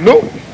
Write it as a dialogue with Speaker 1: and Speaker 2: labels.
Speaker 1: No.